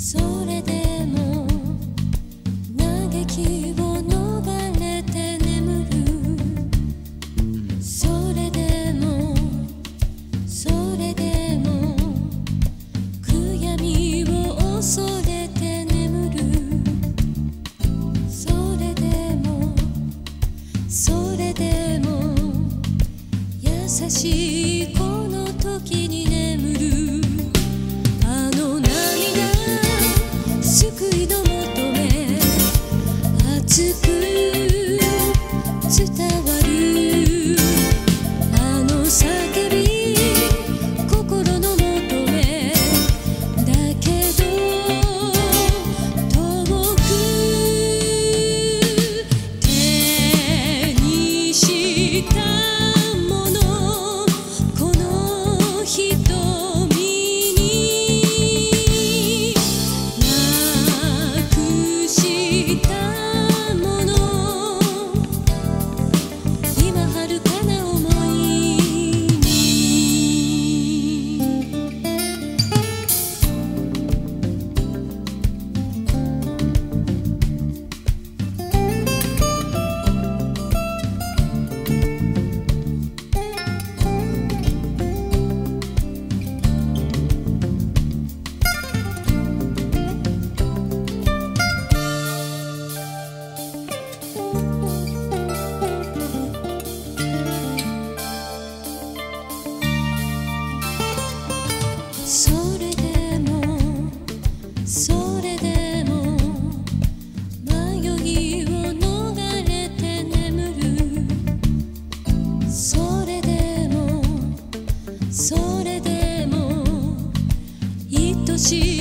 それでも嘆き to the それでもそれでも愛しい